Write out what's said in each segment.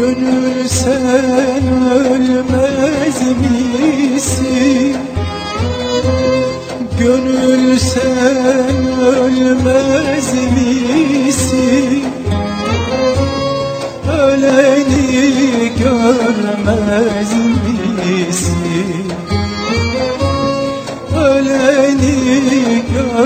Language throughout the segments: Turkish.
Gönül sen ölmez misin? Gönül sen ölmez misin? Öleni görmez misin? Öleni görmez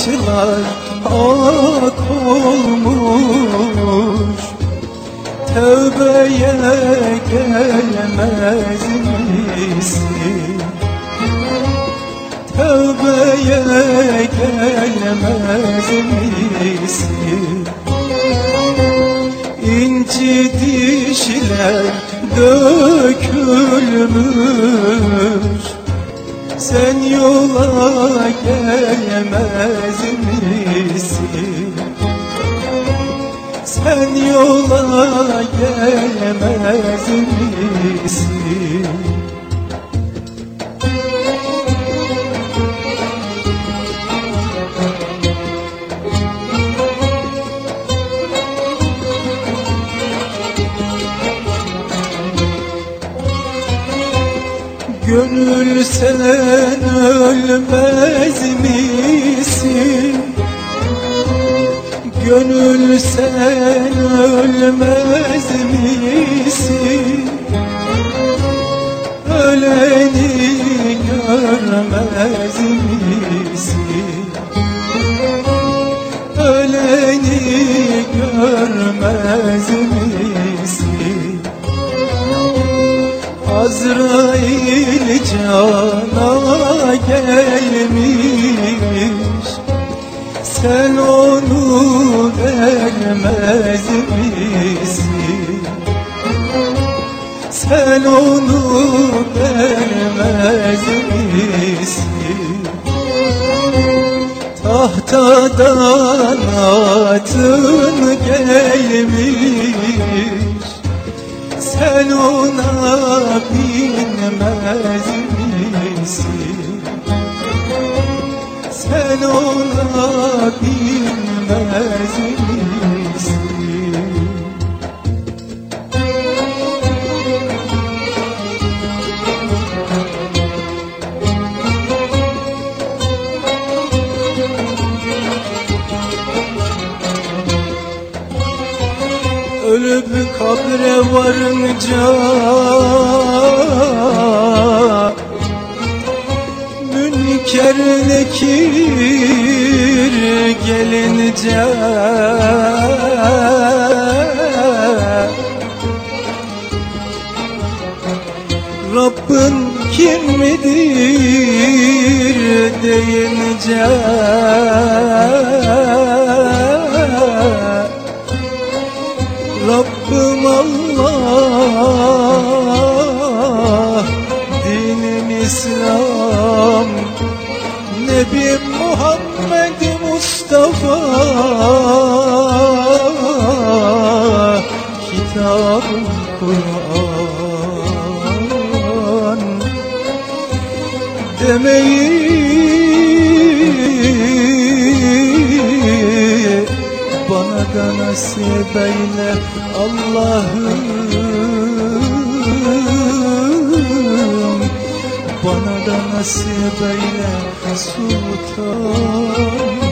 saçlar ak olmuş Tövbeye gelmez misin? Tövbeye gelmez misin? İnci dişler dökülmüş Sen yola gelmez misin? Sen yola gelmez misin? Gönül sen ölmez misin? Gönül sen ölmez misin? Öleni görmez misin? Öleni görmez misin? Azrail cana gelmiş Sen onu vermez misin? Sen onu vermez misin? Tahtadan binmez misin? Sen ona binmez misin? Ölüp kabre varınca nekir gelince Rabbin kim midir deyince Rabbim Allah Dinim İslam Nebim Muhammed Mustafa. Kitabım Kur'an. Demeyi bana da nasip eyle Allah'ım Bana da nasip eyle Sultan